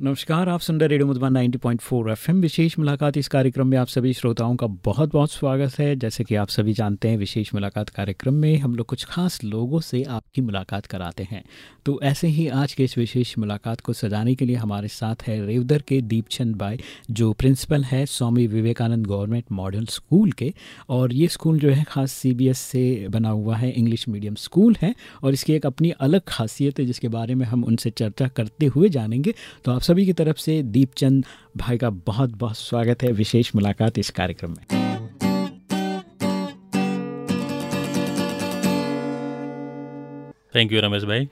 नमस्कार, आप सुन रहे रेडियो मधुबन 90.4 एफएम। विशेष मुलाकात इस कार्यक्रम में आप सभी श्रोताओं का बहुत बहुत स्वागत है। जैसे कि आप सभी जानते हैं, विशेष मुलाकात कार्यक्रम में हम लोग कुछ खास लोगों से आपकी मुलाकात कराते हैं। तो ऐसे ही आज के इस विशेष मुलाकात को सजाने के लिए हमारे साथ है रेवदर के दीपचंद बाई जो प्रिंसिपल है Swami Vivekananda government model school के। और ये स्कूल जो है, ख़ास सी से बना हुआ है, इंग्लिश मीडियम स्कूल है। और इसकी एक अपनी अलग खासियत है, जिसके बारे में हम उनसे चर्चा करते हुए जानेंगे। तो आप सभी की तरफ़ से दीपचंद भाई का बहुत बहुत स्वागत है। विशेष मुलाकात इस कार्यक्रम में। थैंक यू रमेश भाई।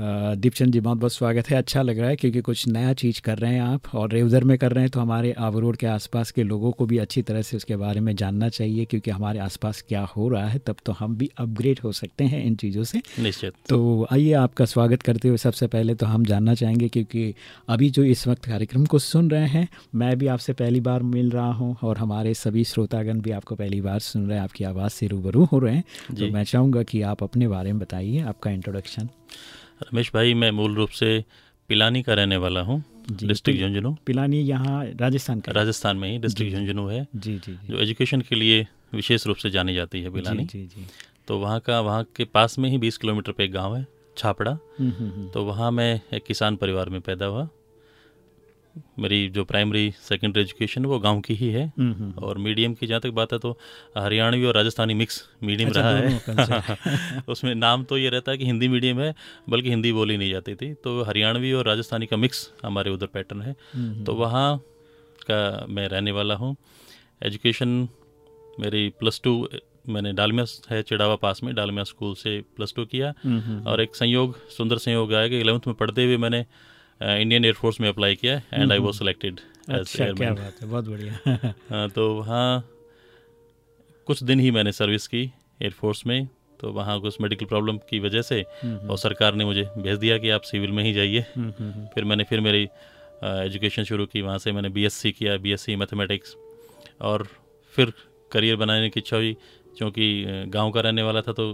दीपचंद जी बहुत बहुत स्वागत है। अच्छा लग रहा है क्योंकि कुछ नया चीज़ कर रहे हैं आप और रेवदर में कर रहे हैं तो हमारे आवरोड के आसपास के लोगों को भी अच्छी तरह से उसके बारे में जानना चाहिए क्योंकि हमारे आसपास क्या हो रहा है तब तो हम भी अपग्रेड हो सकते हैं इन चीज़ों से। निश्चित। तो आइए आपका स्वागत करते हुए सबसे पहले तो हम जानना चाहेंगे क्योंकि अभी जो इस वक्त कार्यक्रम को सुन रहे हैं मैं भी आपसे पहली बार मिल रहा हूँ और हमारे सभी श्रोतागण भी आपको पहली बार सुन रहे हैं आपकी आवाज़ से रूबरू हो रहे हैं। तो मैं चाहूँगा कि आप अपने बारे में बताइए आपका इंट्रोडक्शन रमेश भाई मैं मूल रूप से पिलानी का रहने वाला हूँ डिस्ट्रिक्ट झुंझुनू। पिलानी यहाँ राजस्थान का राजस्थान में ही डिस्ट्रिक्ट झुंझुनू है। जी, जी जी। एजुकेशन के लिए विशेष रूप से जानी जाती है पिलानी। जी जी। तो वहाँ का वहाँ के पास में ही बीस किलोमीटर पे एक गाँव है छापड़ा। हम्म, हम्म, हम्म। तो वहाँ मैं एक किसान परिवार में पैदा हुआ। मेरी जो प्राइमरी सेकेंडरी एजुकेशन वो गाँव की ही है। और मीडियम की जहाँ तक बात है तो हरियाणवी और राजस्थानी मिक्स मीडियम अच्छा, रहा है। उसमें नाम तो ये रहता है कि हिंदी मीडियम है बल्कि हिंदी बोली नहीं जाती थी। तो हरियाणवी और राजस्थानी का मिक्स हमारे उधर पैटर्न है। तो वहाँ का मैं रहने वाला हूँ। एजुकेशन मेरी प्लस टू मैंने डालमिया है चिड़ावा पास में डालमिया स्कूल से प्लस टू किया। और एक संयोग सुंदर संयोग आया कि इलेवंथ में पढ़ते हुए मैंने इंडियन एयरफोर्स में अप्लाई किया एंड आई वॉज़ सेलेक्टेड अच्छा क्या बात है बहुत बढ़िया। हाँ तो वहाँ कुछ दिन ही मैंने सर्विस की एयरफोर्स में तो वहाँ कुछ मेडिकल प्रॉब्लम की वजह से और सरकार ने मुझे भेज दिया कि आप सिविल में ही जाइए। फिर मैंने फिर मेरी एजुकेशन शुरू की वहाँ से मैंने बीएससी किया बीएससी मैथमेटिक्स और फिर करियर बनाने की इच्छा हुई क्योंकि गाँव का रहने वाला था तो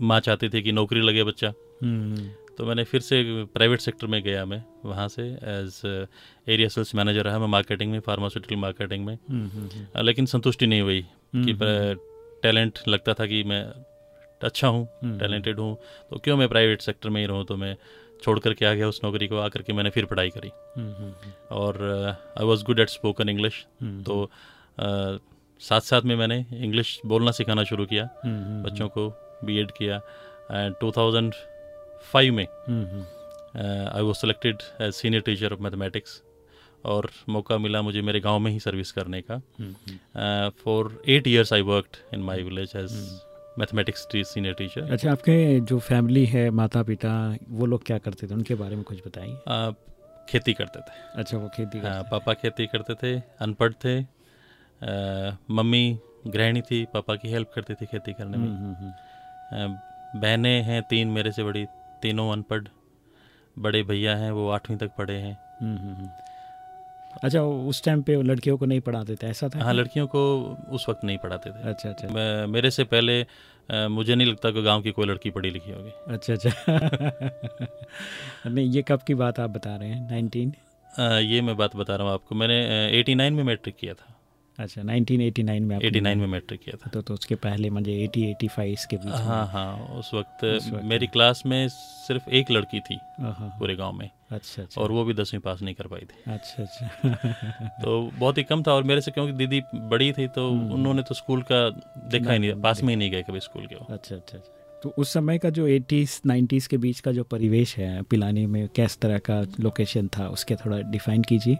माँ चाहती थी कि नौकरी लगे बच्चा। तो मैंने फिर से प्राइवेट सेक्टर में गया मैं वहाँ से एज एरिया सेल्स मैनेजर रहा मैं मार्केटिंग में फार्मास्यूटिकल मार्केटिंग में। uh, लेकिन संतुष्टि नहीं हुई कि टैलेंट लगता था कि मैं अच्छा हूँ टैलेंटेड हूँ तो क्यों मैं प्राइवेट सेक्टर में ही रहूँ? तो मैं छोड़ करके आ गया उस नौकरी को आकर के मैंने फिर पढ़ाई करी। और I was good at spoken English तो uh, साथ साथ में मैंने इंग्लिश बोलना सिखाना शुरू किया बच्चों को बी किया। एंड टू थाउज़ेंड फाइव में। I was selected as senior teacher of mathematics और मौका मिला मुझे मेरे गाँव में ही सर्विस करने का। For eight years I worked in my village as mathematics senior teacher अच्छा आपके जो फैमिली है माता पिता वो लोग क्या करते थे? उनके बारे में कुछ बताइए। Uh, खेती करते थे। अच्छा वो खेती करते uh, पापा खेती करते थे अनपढ़ थे। Uh, मम्मी गृहिणी थी पापा की हेल्प करती थी खेती करने में। uh, बहनें हैं तीन मेरे से बड़ी तीनों अनपढ़ बड़े भैया हैं वो आठवीं तक पढ़े हैं। अच्छा उस टाइम पे लड़कियों को नहीं पढ़ाते थे ऐसा था? हाँ लड़कियों को उस वक्त नहीं पढ़ाते थे। अच्छा अच्छा। मेरे से पहले आ, मुझे नहीं लगता कि गाँव की कोई लड़की पढ़ी लिखी होगी। अच्छा अच्छा। नहीं ये कब की बात आप बता रहे हैं? नाइनटीन? ये मैं बात बता रहा हूँ आपको। मैंने एटी नाइन में मैट्रिक किया था। अच्छा 1989 में 89 में मैट्रिक किया था। तो तो उसके पहले मुझे 80 85 के बीच हाँ हाँ उस वक्त, उस वक्त मेरी क्लास में सिर्फ़ एक लड़की थी पूरे गाँव में। अच्छा अच्छा। और वो भी दसवीं पास नहीं कर पाई थी। अच्छा अच्छा। तो बहुत ही कम था और मेरे से क्योंकि दीदी बड़ी थी तो उन्होंने तो स्कूल का देखा ही नहीं पास में ही नहीं गए कभी स्कूल के अच्छा अच्छा। तो उस समय का जो एटीज़ नाइन्टीज़ के बीच का जो परिवेश है पिलानी में किस तरह का लोकेशन था उसके थोड़ा डिफाइन कीजिए।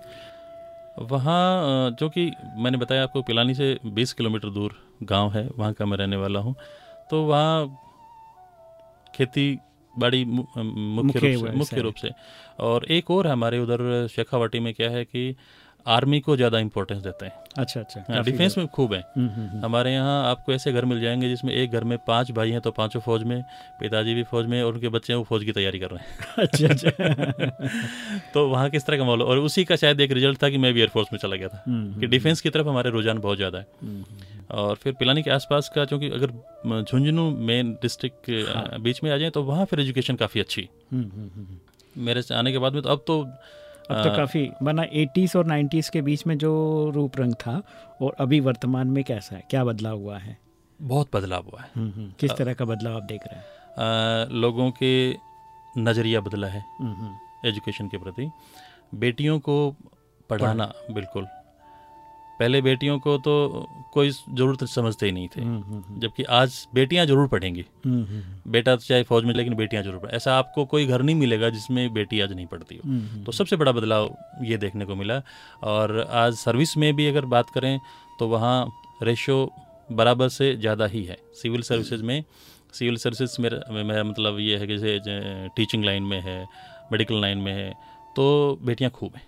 वहाँ जो कि मैंने बताया आपको पिलानी से 20 किलोमीटर दूर गाँव है वहाँ का मैं रहने वाला हूँ। तो वहाँ खेती बाड़ी मुख्य रूप से मुख्य रूप से। और एक और हमारे उधर शेखावाटी में क्या है कि आर्मी को ज़्यादा इंपॉर्टेंस देते हैं। अच्छा अच्छा। हाँ, डिफेंस में खूब है। हम्म, हम्म, हम्म। हमारे यहाँ आपको ऐसे घर मिल जाएँगे जिसमें एक घर में पाँच भाई हैं तो पाँचों फौज में पिताजी भी फौज में और उनके बच्चे हैं वो फौज की तैयारी कर रहे हैं। अच्छा अच्छा। तो वहाँ किस तरह का माहौल? और उसी का शायद एक रिज़ल्ट था कि मैं भी एयरफोर्स में चला गया था कि डिफेंस की तरफ़ हमारे रुझान बहुत ज़्यादा है। और फिर पिलानी के आसपास का क्योंकि अगर झुंझुनू मेन डिस्ट्रिक्ट हाँ। बीच में आ जाए तो वहाँ फिर एजुकेशन काफ़ी अच्छी। मेरे आने के बाद में तो अब तो अब तो काफ़ी वरना 80s और 90s के बीच में जो रूप रंग था और अभी वर्तमान में कैसा है? क्या बदलाव हुआ है? बहुत बदलाव हुआ है। हम्म, हम्म। किस तरह का बदलाव आप देख रहे हैं? लोगों के नज़रिया बदला है हम्म। एजुकेशन के प्रति। बेटियों को पढ़ाना। बिल्कुल। पहले बेटियों को तो कोई ज़रूरत समझते ही नहीं थे। हम्म, हम्म, हम्म। जबकि आज बेटियाँ ज़रूर पढ़ेंगी। बेटा तो चाहे फौज में लेकिन बेटियाँ ज़रूर पढ़। ऐसा आपको कोई घर नहीं मिलेगा जिसमें बेटी आज नहीं पढ़ती हो। तो सबसे बड़ा बदलाव ये देखने को मिला। और आज सर्विस में भी अगर बात करें तो वहाँ रेशो बराबर से ज़्यादा ही है। सिविल सर्विसेज़ में सिविल सर्विसेज़ मेरा मेरा मतलब ये है कि जैसे टीचिंग लाइन में है मेडिकल लाइन में है तो बेटियाँ खूब हैं।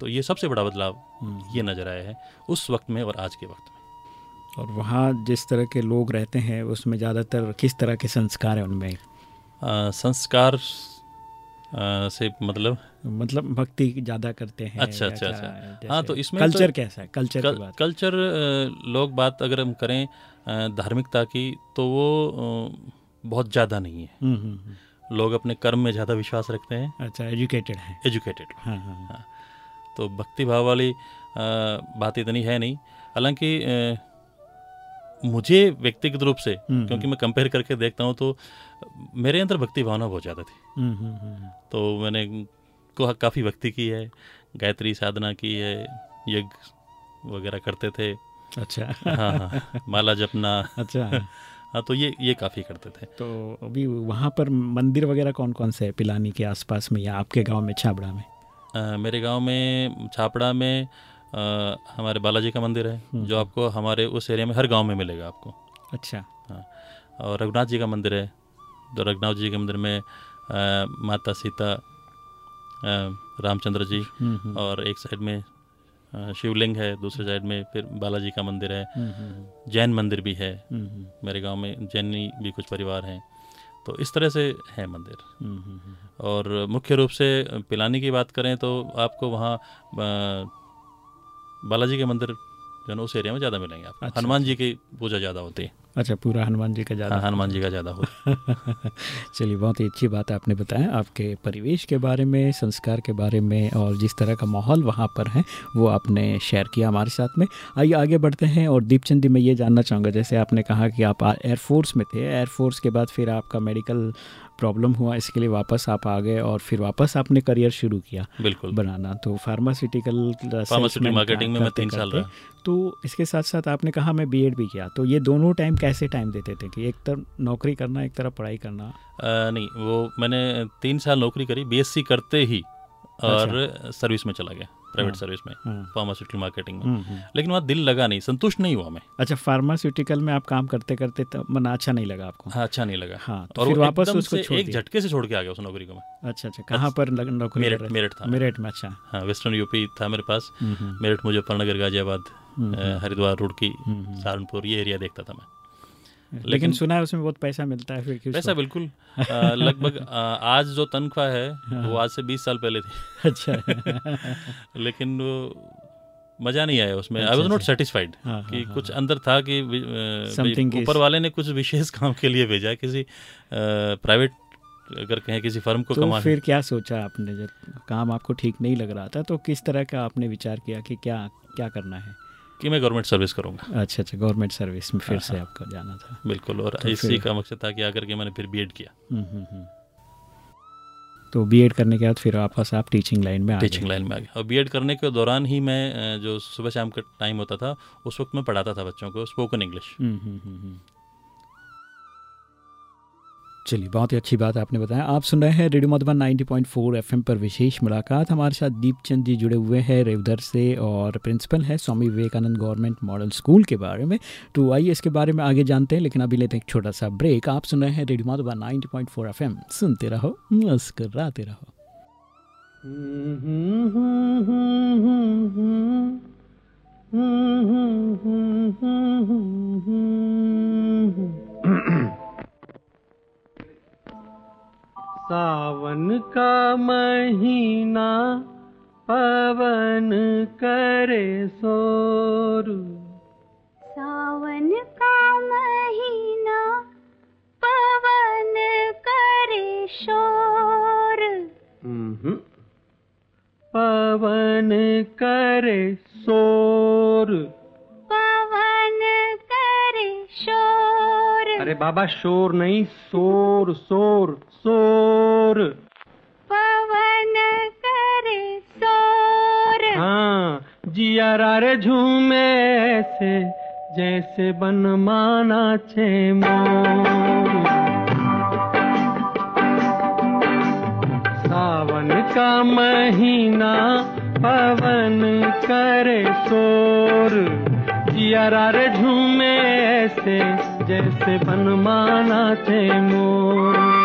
तो ये सबसे बड़ा बदलाव हम्म। ये नज़र आया है उस वक्त में और आज के वक्त में और वहाँ जिस तरह के लोग रहते हैं उसमें ज़्यादातर किस तरह के संस्कार है उनमें आ, संस्कार आ, से मतलब मतलब भक्ति ज़्यादा करते हैं अच्छा, अच्छा, अच्छा। हाँ, तो इसमें कल्चर तो- कैसा है कल्चर कल, कल्चर लोग बात अगर हम करें धार्मिकता की तो वो बहुत ज़्यादा नहीं है हम्म, हम्म, हम्म। लोग अपने कर्म में ज़्यादा विश्वास रखते हैं। अच्छा एजुकेटेड है। एजुकेटेड हाँ हाँ हाँ। तो भक्ति भाव वाली बात इतनी है नहीं। हालाँकि मुझे व्यक्तिगत रूप से हम्म, क्योंकि मैं कंपेयर करके देखता हूँ तो मेरे अंदर भक्ति भावना बहुत ज़्यादा थी। हम्म, हम्म, हम्म। तो मैंने को काफ़ी भक्ति की है गायत्री साधना की है यज्ञ वगैरह करते थे। अच्छा। हाँ हाँ माला जपना। अच्छा। हाँ तो ये ये काफ़ी करते थे। तो अभी वहाँ पर मंदिर वगैरह कौन कौन से है पिलानी के आसपास में या आपके गाँव में छाबड़ा में? अ, मेरे गाँव में छापड़ा में अ, हमारे बालाजी का मंदिर है जो आपको हमारे उस एरिया में हर गाँव में मिलेगा आपको। अच्छा। हाँ और रघुनाथ जी का मंदिर है तो रघुनाथ जी के मंदिर में अ, माता सीता रामचंद्र जी हम्म, हम्म, और एक साइड में शिवलिंग है दूसरे साइड में फिर बालाजी का मंदिर है। हम्म, हम्म, जैन मंदिर भी है। हम्म, हम्म, मेरे गाँव में जैनी भी कुछ परिवार हैं। तो इस तरह से है मंदिर। हम्म, हम्म, हम्म। और मुख्य रूप से पिलानी की बात करें तो आपको वहाँ बालाजी के मंदिर जो है उस एरिया में ज़्यादा मिलेंगे आपको। अच्छा, हनुमान जी की पूजा ज़्यादा होती है। अच्छा पूरा हनुमान जी का ज़्यादा। हाँ हनुमान जी का ज़्यादा है। चलिए बहुत ही अच्छी बात आपने बताया। आपके परिवेश के बारे में संस्कार के बारे में और जिस तरह का माहौल वहाँ पर है वो आपने शेयर किया हमारे साथ में। आइए आगे बढ़ते हैं और दीपचंद जी मैं ये जानना चाहूँगा। जैसे आपने कहा कि आप एयरफोर्स में थे। एयरफोर्स के बाद फिर आपका मेडिकल प्रॉब्लम हुआ इसके लिए वापस आप आ गए और फिर वापस आपने करियर शुरू किया बिल्कुल। बनाना। तो फार्मास्यूटिकल फार्मास्यूटिकल मार्केटिंग में मैं तीन साल रहा। तो इसके साथ साथ आपने कहा मैं बीएड भी किया। तो ये दोनों टाइम कैसे टाइम देते थे कि एक तरफ़ नौकरी करना एक तरफ़ पढ़ाई करना? अ, नहीं वो मैंने तीन साल नौकरी करी बीएससी करते ही और सर्विस में चला गया। प्राइवेट। हाँ, सर्विस में हाँ। फार्मास्यूटिकल मार्केटिंग में। हम्म, हम्म। लेकिन वहाँ दिल लगा नहीं संतुष्ट नहीं हुआ मैं। अच्छा फार्मास्यूटिकल में आप काम करते करते तब मन अच्छा नहीं लगा आपको? हाँ अच्छा नहीं लगा। हाँ तो और फिर वापस उसको एक झटके से छोड़ के आ गया उस नौकरी को मैं। अच्छा अच्छा कहाँ पर नौकरी मेरठ मेरठ था। मेरठ में अच्छा। हाँ वेस्टर्न यूपी था मेरे पास। हम्म, मेरठ मुजफ्फरनगर गाजियाबाद हरिद्वार रुड़की। सहारनपुर ये एरिया देखता था मैं। लेकिन लेकिन- सुना है उसमें बहुत पैसा मिलता है फिर पैसा बिल्कुल। लगभग आज जो तनख्वाह है हाँ। वो आज से 20 साल पहले थी। अच्छा। लेकिन वो मज़ा नहीं आया उसमें। I was not. सेटिस्फाइड हाँ, कि हाँ, कुछ हाँ। अंदर था कि ऊपर वाले ने कुछ विशेष काम के लिए भेजा किसी प्राइवेट अगर कहें किसी फर्म को तो कमा फिर क्या सोचा आपने? जब काम आपको ठीक नहीं लग रहा था तो किस तरह का आपने विचार किया कि क्या क्या करना है? कि मैं गवर्नमेंट सर्विस करूँगा। अच्छा अच्छा गवर्नमेंट सर्विस में फिर हाँ, से आपको आपका जाना था। बिल्कुल और तो इसी का मकसद था कि आकर के मैंने फिर बीएड किया। हम्म, हम्म, हम्म। तो बीएड करने के बाद फिर वापस आप टीचिंग लाइन में आ टीचिंग लाइन में आ गया और बीएड करने के दौरान ही मैं जो सुबह शाम का टाइम होता था उस वक्त मैं पढ़ाता था बच्चों को स्पोकन इंग्लिश चलिए बहुत ही अच्छी बात आपने बताया आप सुन रहे हैं रेडियो मधुबन 90.4 एफएम पर विशेष मुलाकात हमारे साथ दीपचंद जी जुड़े हुए हैं रेवधर से और प्रिंसिपल है Swami Vivekanand government model school के बारे में तो आइए इसके बारे में आगे जानते हैं लेकिन अभी लेते हैं एक छोटा सा ब्रेक आप सुन रहे हैं रेडियो मधुबन नाइनटी पॉइंट सुनते रहो मुस्कराते रहो Mm-hmm. सावन का महीना पवन करे सोर सावन का महीना पवन करे शोर। पवन करे शोर। पवन करे शोर अरे बाबा शोर नहीं शोर शोर शोर। पवन करे शोर। हाँ जिया रे झूमे ऐसे जैसे बन माना छे मोर। सावन का महीना पवन करे शोर। जिया रे झूमे ऐसे जैसे बनमाना थे मोर।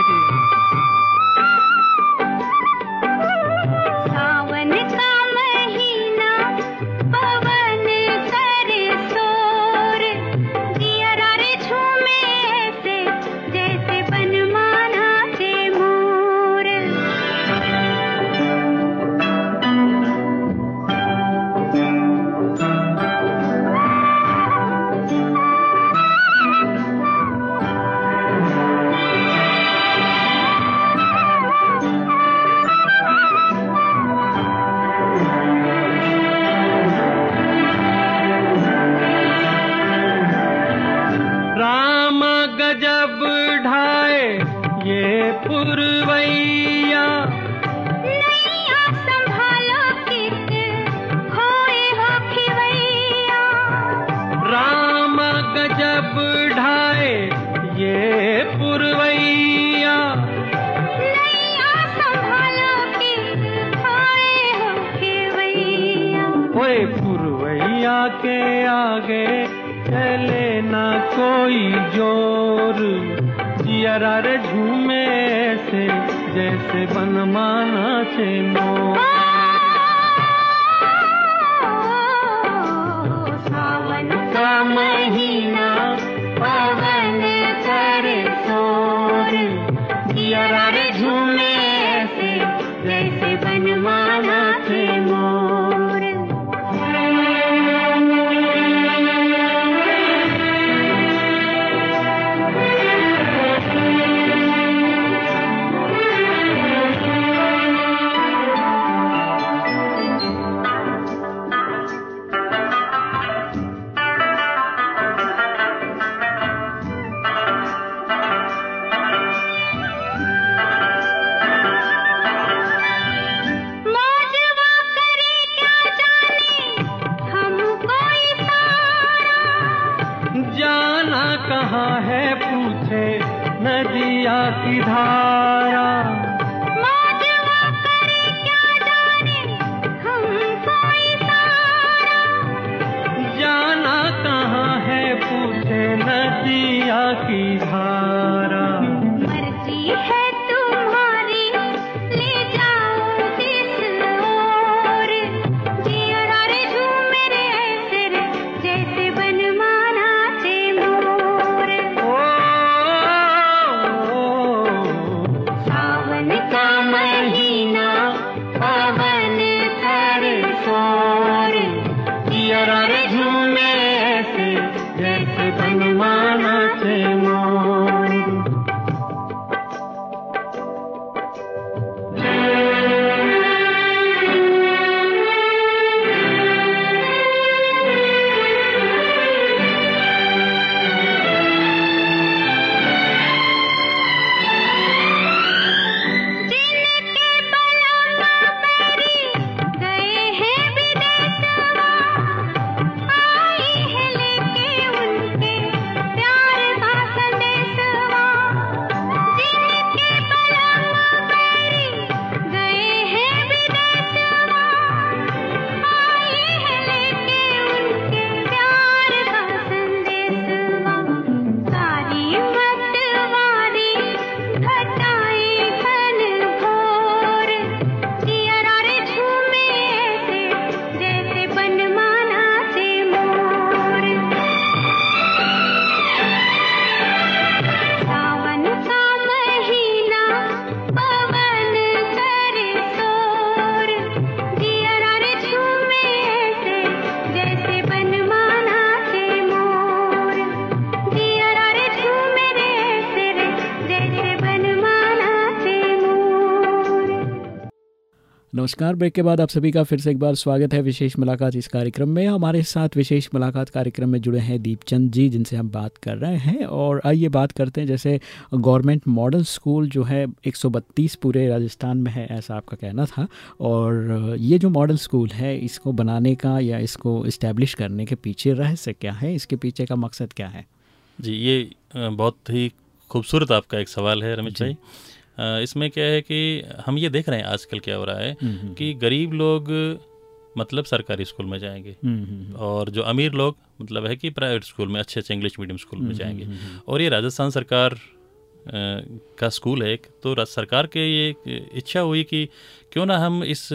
से बनमाना नमस्कार। ब्रेक के बाद आप सभी का फिर से एक बार स्वागत है विशेष मुलाकात इस कार्यक्रम में। हमारे साथ विशेष मुलाकात कार्यक्रम में जुड़े हैं दीपचंद जी जिनसे हम बात कर रहे हैं। और आइए बात करते हैं जैसे गवर्नमेंट मॉडल स्कूल जो है 132 पूरे राजस्थान में है ऐसा आपका कहना था। और ये जो मॉडल स्कूल है इसको बनाने का या इसको इस्टेब्लिश करने के पीछे रहस्य क्या है? इसके पीछे का मकसद क्या है? जी ये बहुत ही खूबसूरत आपका एक सवाल है रमेश भाई। इसमें क्या है कि हम ये देख रहे हैं आजकल क्या हो रहा है हम्म, कि गरीब लोग मतलब सरकारी स्कूल में जाएँगे। हम्म, हम्म, और जो अमीर लोग मतलब है कि प्राइवेट स्कूल में अच्छे अच्छे इंग्लिश मीडियम स्कूल हम्म, में जाएँगे और ये राजस्थान सरकार का स्कूल है एक तो सरकार के ये इच्छा हुई कि क्यों ना हम इस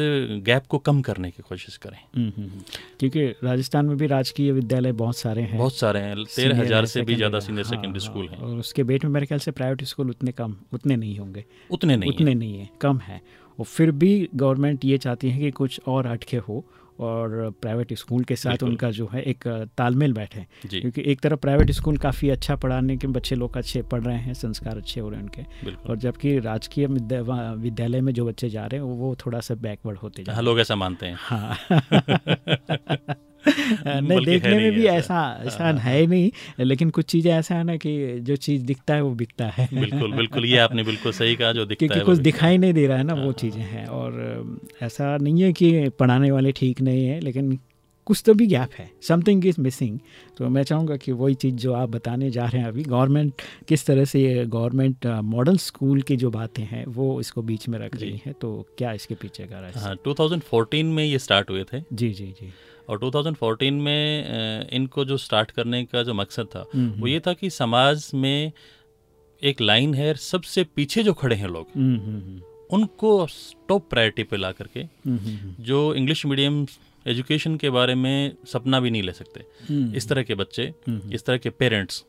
गैप को कम करने की कोशिश करें? हम्म, हम्म, हम्म। क्योंकि राजस्थान में भी राजकीय विद्यालय बहुत सारे हैं। बहुत सारे हैं। तेरह हज़ार से भी ज़्यादा सीनियर सेकेंडरी स्कूल हैं और उसके बेट में मेरे ख्याल से प्राइवेट स्कूल उतने कम उतने नहीं होंगे। उतने नहीं उतने नहीं है कम है। और फिर भी गवर्नमेंट ये चाहती है कि कुछ और अटके हो और प्राइवेट स्कूल के साथ उनका जो है एक तालमेल बैठे क्योंकि एक तरफ़ प्राइवेट स्कूल काफ़ी अच्छा पढ़ाने के बच्चे लोग अच्छे पढ़ रहे हैं संस्कार अच्छे हो रहे हैं उनके। और जबकि राजकीय विद्यालय में जो बच्चे जा रहे हैं वो थोड़ा सा बैकवर्ड होते जा हाँ लोग ऐसा मानते हैं। हाँ। नहीं है देखने में भी ऐसा। ऐसा ऐसा है नहीं लेकिन कुछ चीज़ें ऐसा है ना कि जो चीज़ दिखता है वो बिकता है। बिल्कुल बिल्कुल ये आपने बिल्कुल सही कहा जो दिखता क्योंकि है कुछ दिखाई नहीं दे रहा है ना वो हाँ। चीज़ें हैं। और ऐसा नहीं है कि पढ़ाने वाले ठीक नहीं है लेकिन कुछ तो भी गैप है। समथिंग इज़ मिसिंग तो मैं चाहूँगा कि वही चीज़ जो आप बताने जा रहे हैं अभी गवर्नमेंट किस तरह से ये गवर्नमेंट मॉडल स्कूल की जो बातें हैं वो इसको बीच में रख। रही है तो क्या इसके पीछे का रहस्य हाँ 2014 में ये स्टार्ट हुए थे। जी जी जी। और 2014 में इनको जो स्टार्ट करने का जो मकसद था हम्म, वो ये था कि समाज में एक लाइन है सबसे पीछे जो खड़े हैं लोग हम्म, हम्म, हम्म, उनको टॉप प्रायोरिटी पे ला करके हम्म, हम्म, जो इंग्लिश मीडियम एजुकेशन के बारे में सपना भी नहीं ले सकते। हम्म, इस तरह के बच्चे हम्म, इस तरह के पेरेंट्स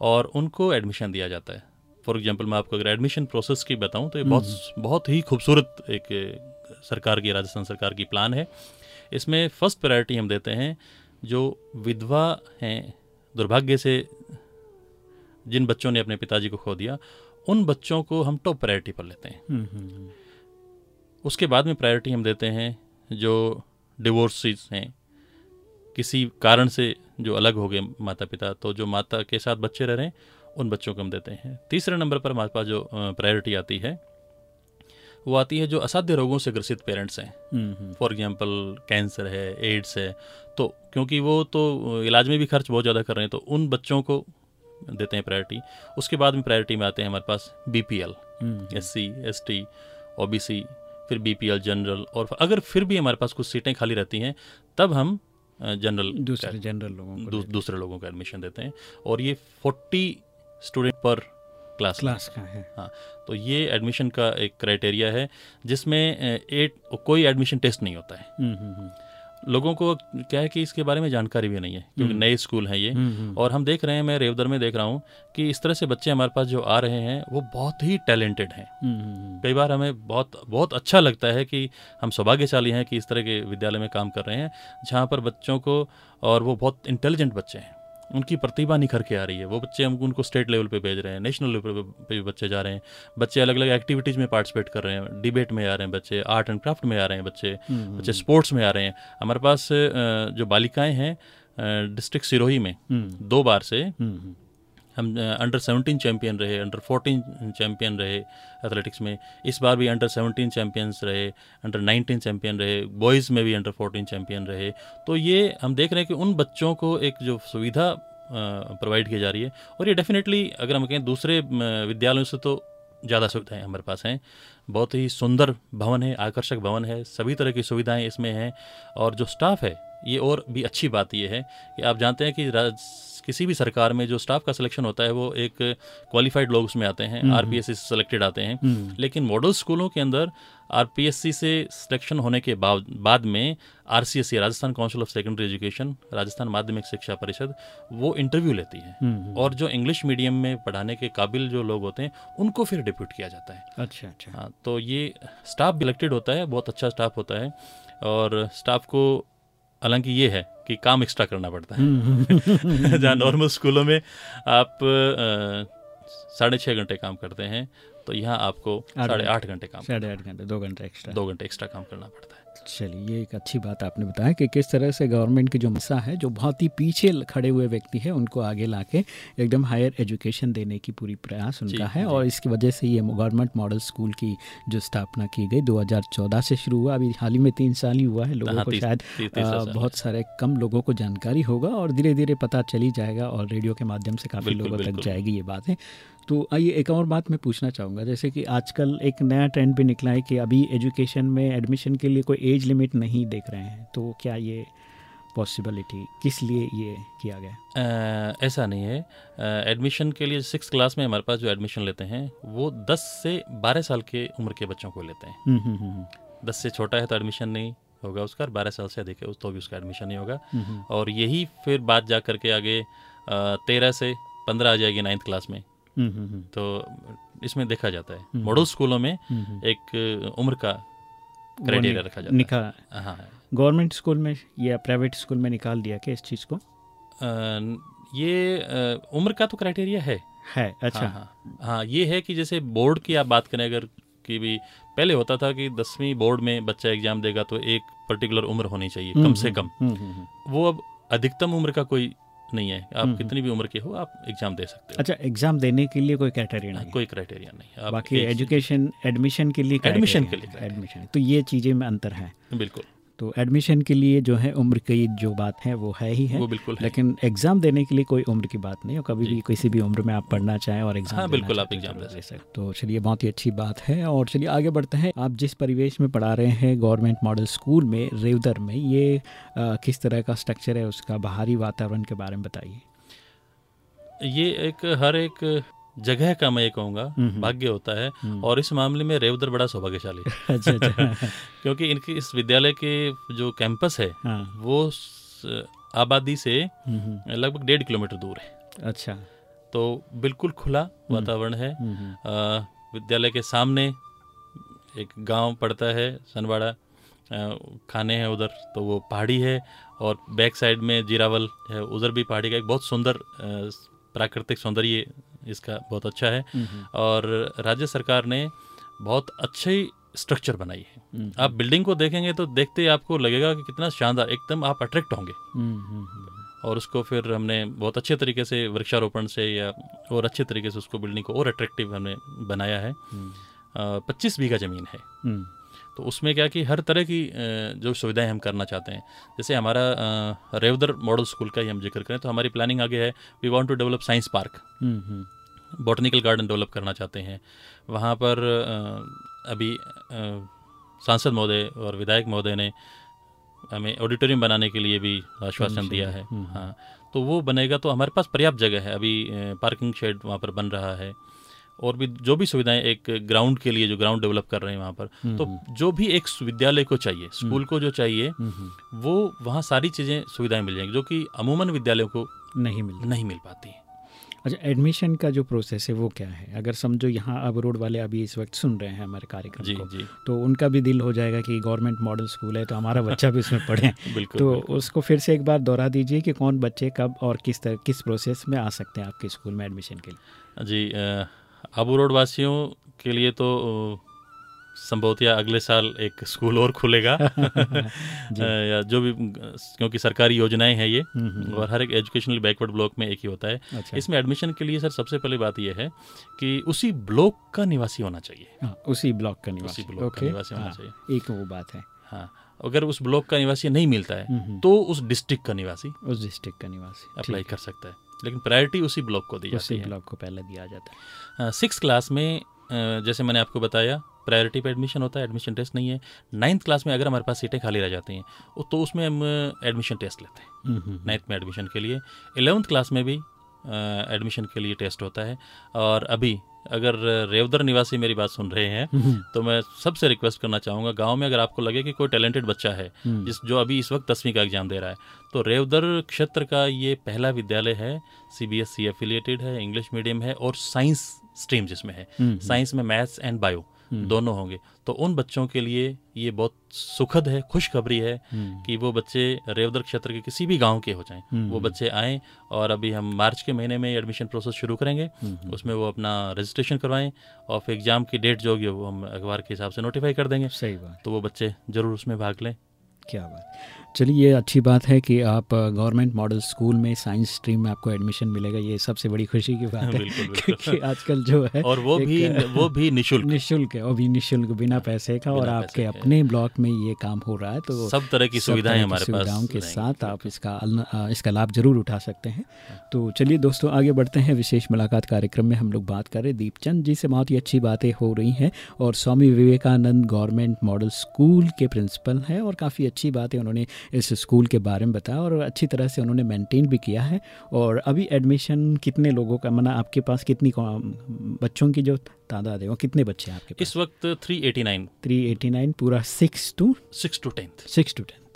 और उनको एडमिशन दिया जाता है। फॉर एग्जांपल मैं आपको अगर एडमिशन प्रोसेस की बताऊँ तो ये बहुत बहुत ही खूबसूरत एक सरकार की राजस्थान सरकार की प्लान है। इसमें फ़र्स्ट प्रायोरिटी हम देते हैं जो विधवा हैं दुर्भाग्य से जिन बच्चों ने अपने पिताजी को खो दिया उन बच्चों को हम टॉप प्रायोरिटी पर लेते हैं। हम्म, हम्म, उसके बाद में प्रायोरिटी हम देते हैं जो डिवोर्सिस हैं। किसी कारण से जो अलग हो गए माता पिता तो जो माता के साथ बच्चे रह रहे हैं उन बच्चों को हम देते हैं। तीसरे नंबर पर हमारे पास जो प्रायोरिटी आती है वो आती है जो असाध्य रोगों से ग्रसित पेरेंट्स हैं। फॉर एग्ज़ाम्पल कैंसर है एड्स है। तो क्योंकि वो तो इलाज में भी खर्च बहुत ज़्यादा कर रहे हैं तो उन बच्चों को देते हैं प्रायोरिटी उसके बाद में प्रायोरिटी में आते हैं हमारे पास B P L S C S T O B C फिर बी पी एल जनरल और अगर फिर भी हमारे पास कुछ सीटें खाली रहती हैं तब हम जनरल दूसरे जनरल लोगों को दू, दूसरे लोगों को एडमिशन देते हैं। और ये फोर्टी स्टूडेंट पर क्लास क्लास का है। हाँ तो ये एडमिशन का एक क्राइटेरिया है जिसमें एट कोई एडमिशन टेस्ट नहीं होता है। हम्म, हम्म, हम्म, लोगों को क्या है कि इसके बारे में जानकारी भी नहीं है क्योंकि नए स्कूल हैं ये। और हम देख रहे हैं मैं रेवदर में देख रहा हूँ कि इस तरह से बच्चे हमारे पास जो आ रहे हैं वो बहुत ही टैलेंटेड हैं। कई बार हमें बहुत बहुत अच्छा लगता है कि हम सौभाग्यशाली हैं कि इस तरह के विद्यालय में काम कर रहे हैं जहाँ पर बच्चों को और वो बहुत इंटेलिजेंट बच्चे हैं। उनकी प्रतिभा निखर के आ रही है। वो बच्चे हम उनको स्टेट लेवल पे भेज रहे हैं नेशनल लेवल पे बच्चे जा रहे हैं। बच्चे अलग अलग एक्टिविटीज़ में पार्टिसिपेट कर रहे हैं डिबेट में आ रहे हैं बच्चे आर्ट एंड क्राफ्ट में आ रहे हैं बच्चे हम्म, बच्चे स्पोर्ट्स में आ रहे हैं। हमारे पास जो बालिकाएँ हैं डिस्ट्रिक्ट सिरोही में हम्म, दो बार से हम्म, हम्म, हम अंडर सेवनटीन चैंपियन रहे अंडर फोर्टीन चैंपियन रहे एथलेटिक्स में। इस बार भी अंडर सेवनटीन चैंपियंस रहे अंडर नाइनटीन चैंपियन रहे बॉयज़ में भी अंडर फोर्टीन चैंपियन रहे। तो ये हम देख रहे हैं कि उन बच्चों को एक जो सुविधा प्रोवाइड की जा रही है। और ये डेफिनेटली अगर हम कहें दूसरे विद्यालयों से तो ज़्यादा सुविधाएँ हमारे पास हैं। बहुत ही सुंदर भवन है, आकर्षक भवन है, सभी तरह की सुविधाएँ इसमें हैं। और जो स्टाफ है ये और भी अच्छी बात ये है कि आप जानते हैं कि राज किसी भी सरकार में जो स्टाफ का सिलेक्शन होता है वो एक क्वालिफाइड लोग उसमें आते हैं आरपीएससी से सिलेक्टेड आते हैं। हम्म, लेकिन मॉडल स्कूलों के अंदर आरपीएससी से सिलेक्शन होने के बाद बाद में RCSC Rajasthan council of secondary education Rajasthan माध्यमिक शिक्षा परिषद वो इंटरव्यू लेती है। हम्म, और जो इंग्लिश मीडियम में पढ़ाने के काबिल जो लोग होते हैं उनको फिर डिप्यूट किया जाता है। अच्छा अच्छा। हाँ तो ये स्टाफ इलेक्टेड होता है बहुत अच्छा स्टाफ होता है। और स्टाफ को हालाँकि ये है कि काम एक्स्ट्रा करना पड़ता है। हम्म, जहाँ नॉर्मल स्कूलों में आप साढ़े छः घंटे काम करते हैं तो यहाँ आपको साढ़े आठ घंटे काम साढ़े आठ घंटे दो घंटे एक्स्ट्रा दो घंटे एक्स्ट्रा काम करना पड़ता है। चलिए ये एक अच्छी बात आपने बताया कि किस तरह से गवर्नमेंट की जो मिसा है जो बहुत ही पीछे खड़े हुए व्यक्ति है उनको आगे लाके एकदम हायर एजुकेशन देने की पूरी प्रयास उनका है और इसकी वजह से ये गवर्नमेंट मॉडल स्कूल की जो स्थापना की गई 2014 से शुरू हुआ। अभी हाल ही में तीन साल ही हुआ है लोगों हाँ, को शायद बहुत सारे कम लोगों को जानकारी होगा और धीरे धीरे पता चली जाएगा और रेडियो के माध्यम से काफ़ी लोगों तक जाएगी ये बात। है तो आइए एक और बात मैं पूछना चाहूँगा। जैसे कि आजकल एक नया ट्रेंड भी निकला है कि अभी एजुकेशन में एडमिशन के लिए कोई एज लिमिट नहीं देख रहे हैं। तो क्या ये पॉसिबिलिटी किस लिए ये किया गया? अ, ऐसा नहीं है। एडमिशन के लिए सिक्स क्लास में हमारे पास जो एडमिशन लेते हैं वो 10 से 12 साल के उम्र के बच्चों को लेते हैं। हम्म, हम्म, हम्म, 10 से छोटा है तो एडमिशन नहीं होगा उसका 12 साल से अधिक है उस- तो भी उसका एडमिशन नहीं होगा। हम्म, और यही फिर बात जा करके आगे तेरह से पंद्रह आ जाएगी नाइन्थ क्लास में। तो इसमें देखा जाता है। हम्म। मॉडल स्कूलों में हम्म, हम्म। एक उम्र का क्राइटेरिया रखा जाता निका, है। निका हाँ गवर्नमेंट स्कूल में या प्राइवेट स्कूल में निकाल दिया क्या इस चीज़ को? अ, ये अ, उम्र का तो क्राइटेरिया है। है अच्छा। हाँ, हाँ। हाँ ये है कि जैसे बोर्ड की आप बात करें अगर कि भी पहले होता था कि दसवीं बोर्ड में बच्चा एग्ज़ाम देगा तो एक पर्टिकुलर उम्र होनी चाहिए कम से कम। हम्म, हम्म, हम्म। वो अब अधिकतम उम्र का कोई नहीं है। आप हम्म, कितनी भी उम्र के हो आप एग्ज़ाम दे सकते हो। अच्छा एग्ज़ाम देने के लिए कोई क्राइटेरिया नहीं कोई क्राइटेरिया नहीं आप बाकी एजुकेशन एडमिशन के लिए एडमिशन के लिए एडमिशन। तो ये चीज़ें में अंतर है। बिल्कुल। तो एडमिशन के लिए जो है उम्र की जो बात है वो है ही है। वो बिल्कुल है। लेकिन एग्ज़ाम देने के लिए कोई उम्र की बात नहीं और कभी भी किसी भी उम्र में आप पढ़ना चाहें और एग्ज़ाम हाँ, बिल्कुल, आप तो एग्ज़ाम दे दे सकते तो चलिए बहुत ही अच्छी बात है। और चलिए आगे बढ़ते हैं। आप जिस परिवेश में पढ़ा रहे हैं गवर्नमेंट मॉडल स्कूल में रेवदर में ये किस तरह का स्ट्रक्चर है उसका बाहरी वातावरण के बारे में बताइए। ये एक हर एक जगह का मैं ये कहूँगा। भाग्य होता है हम्म। और इस मामले में रेवदर बड़ा सौभाग्यशाली अच्छा अच्छा। क्योंकि इनकी इस विद्यालय के जो कैंपस है हाँ। वो आबादी से लगभग डेढ़ किलोमीटर दूर है। अच्छा। तो बिल्कुल खुला वातावरण है। हम्म, हम्म, अ, विद्यालय के सामने एक गाँव पड़ता है सनवाड़ा। खाने हैं उधर तो वो पहाड़ी है और बैक साइड में जीरावल है उधर भी पहाड़ी का एक बहुत सुंदर प्राकृतिक सौंदर्य इसका बहुत अच्छा है। और राज्य सरकार ने बहुत अच्छी स्ट्रक्चर बनाई है। आप बिल्डिंग को देखेंगे तो देखते ही आपको लगेगा कि कितना शानदार एकदम आप अट्रैक्ट होंगे। और उसको फिर हमने बहुत अच्छे तरीके से वृक्षारोपण से या और अच्छे तरीके से उसको बिल्डिंग को और अट्रैक्टिव हमने बनाया है। हम्म, पच्चीस बीघा ज़मीन है। हम्म, तो उसमें क्या कि हर तरह की जो सुविधाएँ हम करना चाहते हैं जैसे हमारा रेवदर मॉडल स्कूल का ही हम ज़िक्र करें तो हमारी प्लानिंग आगे है we want to develop science park botanical garden develop करना चाहते हैं। वहाँ पर अभी सांसद महोदय और विधायक महोदय ने हमें ऑडिटोरियम बनाने के लिए भी आश्वासन दिया है। हम्म, हाँ तो वो बनेगा तो हमारे पास पर्याप्त जगह है। अभी पार्किंग शेड वहाँ पर बन रहा है और भी जो भी सुविधाएँ एक ग्राउंड के लिए जो ग्राउंड डेवलप कर रहे हैं वहाँ पर हम्म, तो जो भी एक विद्यालय को चाहिए स्कूल को जो चाहिए हम्म, हम्म, वो वहाँ सारी चीज़ें सुविधाएँ मिल जाएँगी जो कि अमूमन विद्यालयों को नहीं मिल नहीं मिल पाती। अच्छा एडमिशन का जो प्रोसेस है वो क्या है? अगर समझो यहाँ अब रोड वाले अभी इस वक्त सुन रहे हैं हमारे कार्यक्रम जी को जी। तो उनका भी दिल हो जाएगा कि गवर्नमेंट मॉडल स्कूल है तो हमारा बच्चा भी उसमें पढ़े। बिल्कुल तो बिल्कुल। उसको फिर से एक बार दोहरा दीजिए कि कौन बच्चे कब और किस तरह किस प्रोसेस में आ सकते हैं आपके स्कूल में एडमिशन के लिए। जी आबू रोड वासियों के लिए तो संभवतः अगले साल एक स्कूल और खुलेगा। या जो भी क्योंकि सरकारी योजनाएँ हैं ये हम्म, हम्म, और हर एक एजुकेशनल बैकवर्ड ब्लॉक में एक ही होता है। अच्छा। इसमें एडमिशन के लिए सर सबसे पहले बात यह है कि उसी ब्लॉक का निवासी होना चाहिए। हाँ, उसी ब्लॉक का निवासी। उसी ब्लॉक का निवासी होना हाँ, चाहिए। एक वो बात है। हाँ अगर उस ब्लॉक का निवासी नहीं मिलता है हम्म, हम्म, तो उस डिस्ट्रिक्ट का निवासी। उस डिस्ट्रिक्ट का निवासी अप्लाई कर सकता है लेकिन प्रायोरिटी उसी ब्लॉक को दी है, उसी जाती है। ब्लॉक को पहले दिया जाता है। सिक्स क्लास में जैसे मैंने आपको बताया प्रायोरिटी पे एडमिशन होता है एडमिशन टेस्ट नहीं है। नाइन्थ क्लास में अगर हमारे पास सीटें खाली रह जाती हैं तो उसमें हम एडमिशन टेस्ट लेते हैं। हम्म, हम्म, नाइन्थ में एडमिशन के लिए। एलेवंथ क्लास में भी एडमिशन के लिए टेस्ट होता है। और अभी अगर रेवदर निवासी मेरी बात सुन रहे हैं हम्म, तो मैं सबसे रिक्वेस्ट करना चाहूँगा गाँव में अगर आपको लगे कि कोई टैलेंटेड बच्चा है हम्म, जिस जो अभी इस वक्त दसवीं का एग्ज़ाम दे रहा है तो रेवदर क्षेत्र का ये पहला विद्यालय है सी सीबीएसई एफिलिएटेड है इंग्लिश मीडियम है और साइंस स्ट्रीम जिसमें है। हम्म, साइंस में मैथ्स एंड बायो दोनों होंगे। तो उन बच्चों के लिए ये बहुत सुखद है खुशखबरी है हम्म, कि वो बच्चे रेवदर क्षेत्र के किसी भी गाँव के हो जाएँ। हम्म। वो बच्चे आएँ और अभी हम मार्च के महीने में एडमिशन प्रोसेस शुरू करेंगे। हम्म, उसमें वो अपना रजिस्ट्रेशन करवाएँ और फिर एग्ज़ाम की डेट जो होगी वो हम अखबार के हिसाब से नोटिफाई कर देंगे। सही बात। तो वो बच्चे ज़रूर उसमें भाग लें। क्या बात। चलिए ये अच्छी बात है कि आप गवर्नमेंट मॉडल स्कूल में साइंस स्ट्रीम में आपको एडमिशन मिलेगा ये सबसे बड़ी खुशी की बात है। बिल्कुल, बिल्कुल। क्योंकि आजकल जो है और वो भी वो भी निशुल्क। निशुल्क है और भी निशुल्क बिना पैसे का। और बिना आपके पैसे के। अपने ब्लॉक में ये काम हो रहा है तो सब तरह की सुविधाएँ हमारे पास सुविधाओं के साथ आप इसका इसका लाभ ज़रूर उठा सकते हैं। तो चलिए दोस्तों आगे बढ़ते हैं। विशेष मुलाकात कार्यक्रम में हम लोग बात करें दीपचंद जी से बहुत ही अच्छी बातें हो रही हैं और Swami Vivekananda government model school के प्रिंसिपल हैं और काफ़ी अच्छी बातें उन्होंने इस स्कूल के बारे में बताया और अच्छी तरह से उन्होंने मेंटेन भी किया है। और अभी एडमिशन कितने लोगों का मना आपके पास कितनी बच्चों की जो तादाद है वो कितने बच्चे हैं आपके पास? इस वक्त 389 थ्री एटी नाइन पूरा six two six two tenth six two tenth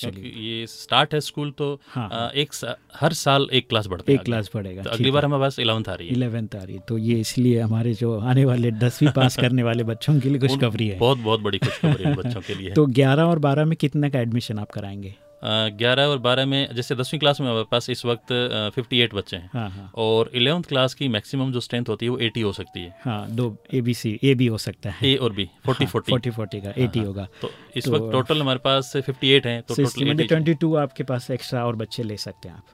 क्योंकि ये स्टार्ट है स्कूल तो हाँ, आ, एक सा, हर साल एक क्लास बढ़ता है एक क्लास बढ़ेगा तो अगली बार हमारे पास इलेवंथ आ रही है। इलेवंथ आ रही है तो ये इसलिए हमारे जो आने वाले दसवीं पास करने वाले बच्चों के लिए खुशखबरी है। बहुत बहुत बड़ी खुशखबरी है बच्चों के लिए। तो ग्यारह और बारह में कितने का एडमिशन आप कराएँगे? ग्यारह और बारह में जैसे दसवीं क्लास में हमारे पास इस वक्त फिफ्टी एट बच्चे हैं। हाँ हाँ। और इलेवंथ क्लास की मैक्सिमम जो स्ट्रेंथ होती है वो एटी हो सकती है। हाँ दो ए बी सी ए भी हो सकता है। ए और B forty forty forty forty का एटी होगा। तो इस तो- वक्त टोटल हमारे पास फिफ्टी एट है तो ट्वेंटी टू आपके पास एक्स्ट्रा और बच्चे ले सकते हैं आप।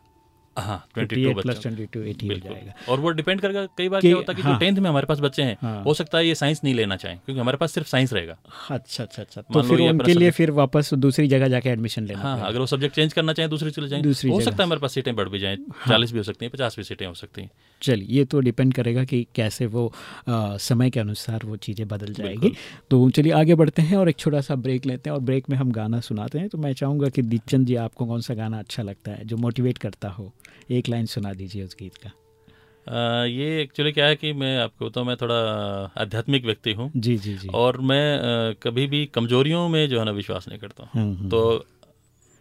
हाँ प्लस हो जाएगा। और वो डिपेंड करेगा कई बार क्या होता है कि हाँ। जो टेंथ में हमारे पास बच्चे हैं हाँ। हो सकता है ये साइंस नहीं लेना चाहें क्योंकि हमारे पास सिर्फ़ साइंस रहेगा। अच्छा अच्छा अच्छा। तो फिर उनके लिए फिर वापस दूसरी जगह जाके एडमिशन लेना हाँ अगर वो सब्जेक्ट चेंज करना चाहें दूसरी चले जाएँ। दूसरी हो सकता है हमारे पास सीटें बढ़ भी जाएँ चालीस भी हो सकती हैं पचास भी सीटें हो सकती हैं। चलिए ये तो डिपेंड करेगा कि कैसे वो समय के अनुसार वो चीज़ें बदल जाएगी। तो चलिए आगे बढ़ते हैं और एक छोटा सा ब्रेक लेते हैं और ब्रेक में हम गाना सुनाते हैं। तो मैं चाहूँगा कि दीपचंद जी आपको कौन सा गाना अच्छा लगता है जो मोटिवेट करता हो? एक लाइन सुना दीजिए उस गीत का। आ, ये एक्चुअली क्या है कि मैं आपको तो मैं थोड़ा आध्यात्मिक व्यक्ति हूँ जी जी जी। और मैं आ, कभी भी कमजोरियों में जो है ना विश्वास नहीं करता हूँ। हम्म, हम्म, तो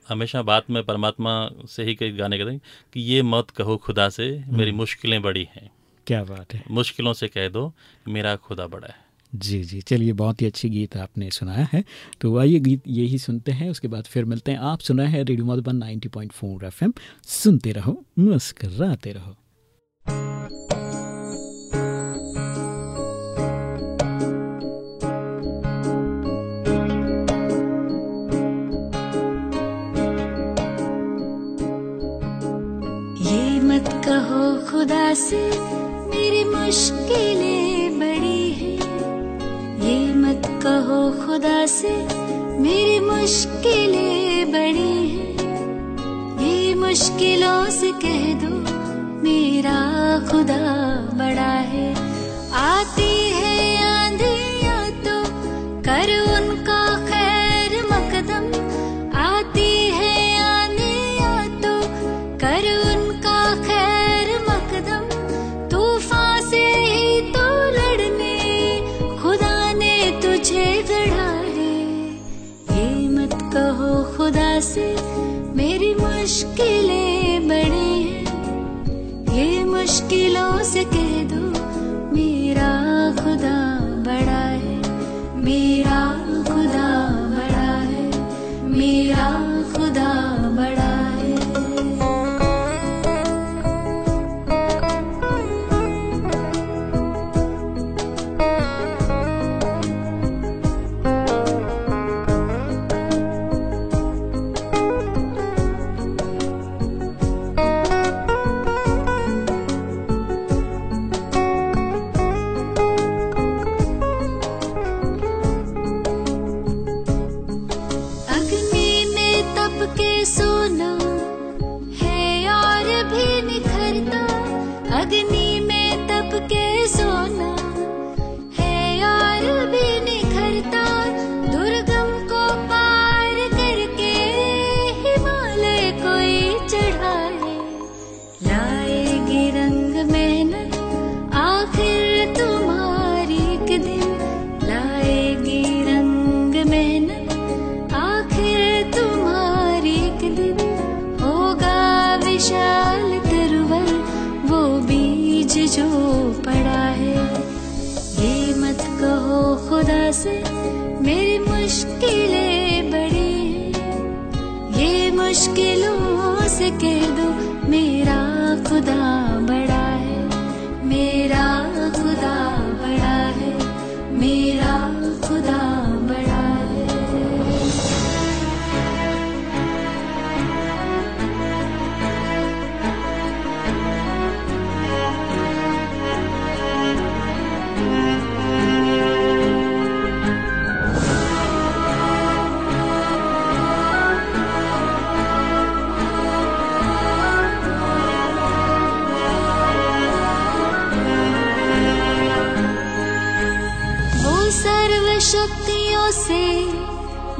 हमेशा बात में परमात्मा से ही कई गाने कहते हैं कि ये मत कहो खुदा से मेरी हम्म। मुश्किलें बड़ी हैं। क्या बात है। मुश्किलों से कह दो मेरा खुदा बड़ा है। जी जी। चलिए, बहुत ही अच्छी गीत आपने सुनाया है। तो आइए गीत यही सुनते हैं, उसके बाद फिर मिलते हैं। आप सुना है रेडियो मधुबन 90.4 एफएम। सुनते रहो, मुस्कराते रहो।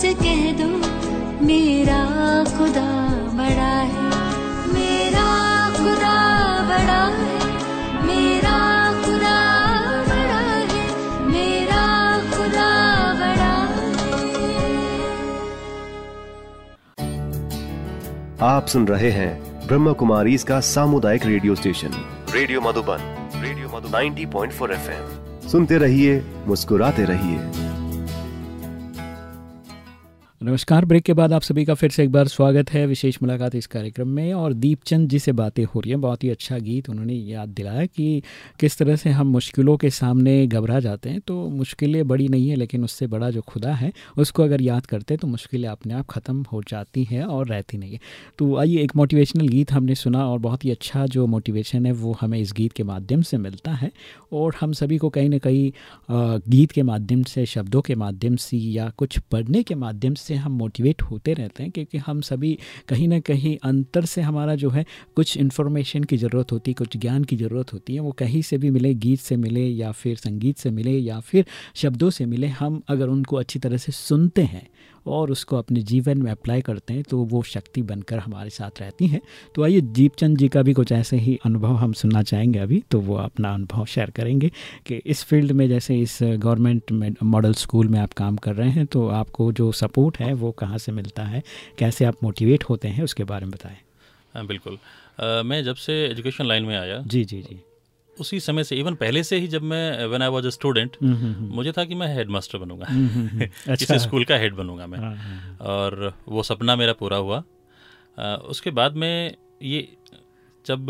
से कह दो मेरा खुदा बड़ा है। मेरा खुदा बड़ा है मेरा खुदा बड़ा है मेरा खुदा बड़ा है। आप सुन रहे हैं ब्रह्म कुमारी इसका सामुदायिक radio station. Radio Madhuban radio Madhu 90.4 FM. सुनते रहिए मुस्कुराते रहिए। नमस्कार, ब्रेक के बाद आप सभी का फिर से एक बार स्वागत है विशेष मुलाकात इस कार्यक्रम में और दीपचंद जी से बातें हो रही हैं। बहुत ही अच्छा गीत उन्होंने याद दिलाया कि किस तरह से हम मुश्किलों के सामने घबरा जाते हैं तो मुश्किलें बड़ी नहीं है, लेकिन उससे बड़ा जो खुदा है, उसको अगर याद करते हैं तो मुश्किलें अपने आप ख़त्म हो जाती हैं और रहती नहीं है। तो आइए एक मोटिवेशनल गीत हमने सुना और बहुत ही अच्छा जो मोटिवेशन है, वो हमें इस गीत के माध्यम से मिलता है। और हम सभी को कहीं ना कहीं गीत के माध्यम से, शब्दों के माध्यम से या कुछ पढ़ने के माध्यम से हम मोटिवेट होते रहते हैं, क्योंकि हम सभी कहीं ना कहीं अंतर से हमारा जो है, कुछ इन्फॉर्मेशन की ज़रूरत होती है कुछ ज्ञान की ज़रूरत होती है, वो कहीं से भी मिले, गीत से मिले या फिर संगीत से मिले या फिर शब्दों से मिले, हम अगर उनको अच्छी तरह से सुनते हैं और उसको अपने जीवन में अप्लाई करते हैं तो वो शक्ति बनकर हमारे साथ रहती हैं। तो आइए दीपचंद जी का भी कुछ ऐसे ही अनुभव हम सुनना चाहेंगे अभी तो वो अपना अनुभव शेयर करेंगे कि इस फ़ील्ड में जैसे इस गवर्नमेंट मॉडल स्कूल में आप काम कर रहे हैं तो आपको जो सपोर्ट है वो कहाँ से मिलता है? कैसे आप मोटिवेट होते हैं उसके बारे में बताएँ। हाँ बिल्कुल। अ, मैं जब से एजुकेशन लाइन में आया जी जी जी। उसी समय से इवन पहले से ही जब मैं when I was a student. मुझे था कि मैं हेड मास्टर बनूँगा हम्म, हम्म, हम्म। किसी अच्छा स्कूल का हेड बनूँगा मैं हाँ, हाँ, हाँ। और वो सपना मेरा पूरा हुआ अ, उसके बाद में ये जब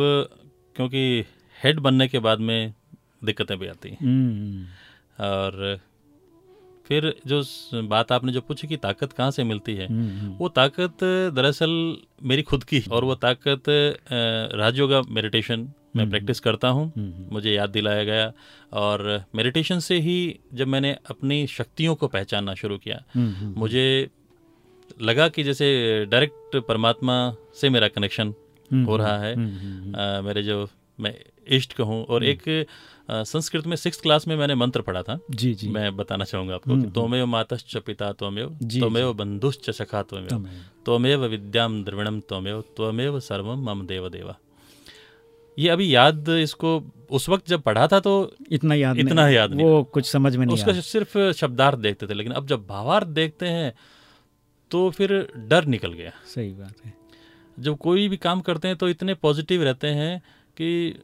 क्योंकि हेड बनने के बाद में दिक्कतें भी आती हैं और फिर जो बात आपने जो पूछी कि ताकत कहाँ से मिलती है। वो ताकत दरअसल मेरी खुद की और वो ताकत राजयोगा मेडिटेशन मैं हम्म। प्रैक्टिस करता हूँ हम्म, हम्म। मुझे याद दिलाया गया और मेडिटेशन से ही जब मैंने अपनी शक्तियों को पहचानना शुरू किया हम्म, हम्म, मुझे लगा कि जैसे डायरेक्ट परमात्मा से मेरा कनेक्शन हम्म, हो रहा है हम्म, हम्म, हम्म। अ, मेरे जो मैं इष्ट कहूँ और एक संस्कृत में सिक्स क्लास में मैंने मंत्र पढ़ा था जी जी मैं बताना चाहूँगा आपको हम्म, त्वमेव मातश्च पिता त्वमेव जी, त्वमेव बंधुश्च सखा त्वमेव तमेव। त्वमेव विद्याम द्रविणम त्वमेव त्वमेव सर्वम मम देव देवा ये अभी याद इसको उस वक्त जब पढ़ा था तो इतना याद इतना नहीं- इतना याद नहीं वो कुछ समझ में नहीं उसका सिर्फ़ शब्दार्थ देखते थे लेकिन अब जब भावार्थ देखते हैं तो फिर डर निकल गया। सही बात है। जब कोई भी काम करते हैं तो इतने पॉजिटिव रहते हैं कि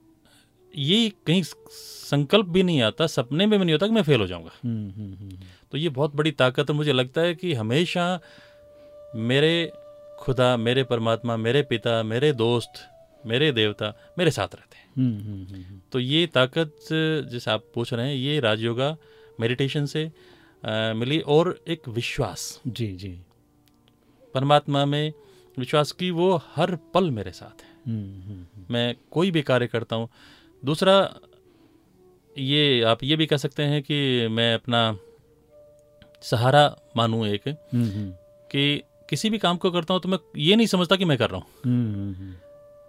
ये कहीं संकल्प भी नहीं आता सपने में भी नहीं होता कि मैं फेल हो जाऊँगा। हम्म, हम्म, हम्म, तो ये बहुत बड़ी ताकत है मुझे लगता है कि हमेशा मेरे खुदा मेरे परमात्मा मेरे पिता मेरे दोस्त मेरे देवता मेरे साथ रहते हैं। हम्म, हम्म, हम्म। तो ये ताकत जैसे आप पूछ रहे हैं ये राजयोगा मेडिटेशन से अ, मिली और एक विश्वास। जी जी। परमात्मा में विश्वास की वो हर पल मेरे साथ है। मैं कोई भी कार्य करता हूँ। दूसरा ये आप ये भी कह सकते हैं कि मैं अपना सहारा मानूँ एक कि किसी भी काम को करता हूँ तो मैं ये नहीं समझता कि मैं कर रहा हूँ।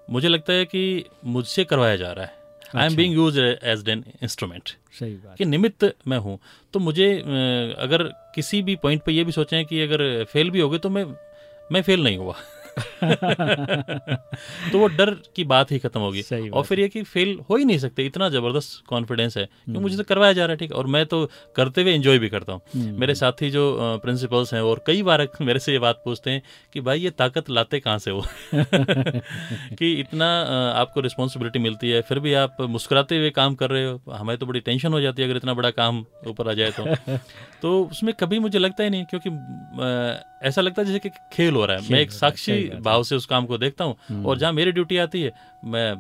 मुझे लगता है कि मुझसे करवाया जा रहा है। I am. Being used as an instrument सही बात। कि निमित्त मैं हूँ। तो मुझे अगर किसी भी पॉइंट पे ये भी सोचें कि अगर फेल भी हो गए तो मैं मैं फेल नहीं हुआ। तो वो डर की बात ही खत्म होगी। और फिर ये कि फेल हो ही नहीं सकते इतना ज़बरदस्त कॉन्फिडेंस है कि मुझे तो करवाया जा रहा है ठीक और मैं तो करते हुए एंजॉय भी करता हूँ। हम्म, मेरे साथी जो प्रिंसिपल्स हैं और कई बार मेरे से ये बात पूछते हैं कि भाई ये ताकत लाते कहाँ से हो? कि इतना आपको रिस्पॉन्सिबिलिटी मिलती है फिर भी आप मुस्कुराते हुए काम कर रहे हो हमें तो बड़ी टेंशन हो जाती है अगर इतना बड़ा काम ऊपर आ जाए तो। तो उसमें कभी मुझे लगता ही नहीं क्योंकि ऐसा लगता है जैसे कि खेल हो रहा है। मैं एक साक्षी। भाव से उस काम को देखता हूँ और जहाँ मेरी ड्यूटी आती है मैं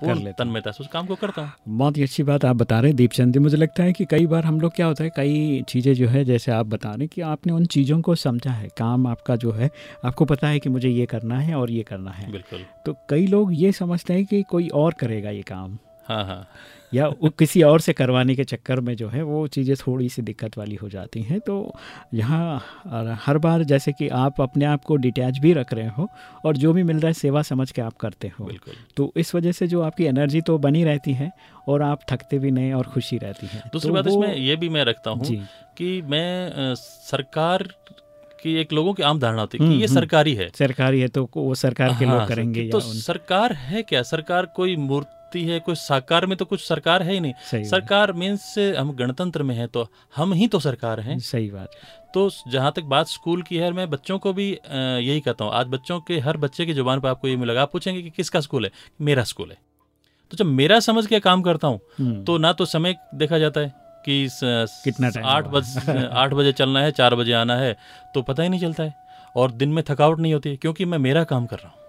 पूर्ण लेता तन्मयता से उस काम को करता हूँ। बहुत ही अच्छी बात आप बता रहे हैं दीपचंद जी। मुझे लगता है कि कई बार हम लोग क्या होता है कई चीज़ें जो है जैसे आप बता रहे हैं कि आपने उन चीज़ों को समझा है। काम आपका जो है आपको पता है कि मुझे ये करना है और ये करना है। बिल्कुल। तो कई लोग ये समझते हैं कि कोई और करेगा ये काम। हाँ हाँ। या वो किसी और से करवाने के चक्कर में जो है वो चीज़ें थोड़ी सी दिक्कत वाली हो जाती हैं। तो यहाँ हर बार जैसे कि आप अपने आप को डिटैच भी रख रहे हो और जो भी मिल रहा है सेवा समझ के आप करते हो। तो इस वजह से जो आपकी एनर्जी तो बनी रहती है और आप थकते भी नहीं और खुशी रहती है। दूसरी तो बात इसमें ये भी मैं रखता हूँ कि मैं सरकार की एक लोगों की आम धारणा होती है हम्म, कि ये हम्म। सरकारी है। सरकारी है तो वो सरकार के हाँ, लोग करेंगे तो. सरकार है क्या? सरकार कोई मूर्ति है कोई साकार में तो कुछ सरकार है ही नहीं। सरकार मीन्स हम गणतंत्र में है तो हम ही तो सरकार हैं। सही बात। तो जहाँ तक बात स्कूल की है मैं बच्चों को भी यही कहता हूँ। आज बच्चों के हर बच्चे की ज़ुबान पर आपको ये मिलेगा। आप पूछेंगे कि किसका स्कूल है? मेरा स्कूल है। तो जब मेरा समझ के काम करता हूँ हम्म, तो ना तो समय देखा जाता है कि कितना आठ? बज आठ बजे चलना है चार बजे आना है तो पता ही नहीं चलता है। और दिन में थकावट नहीं होती है क्योंकि मैं मेरा काम कर रहा हूँ।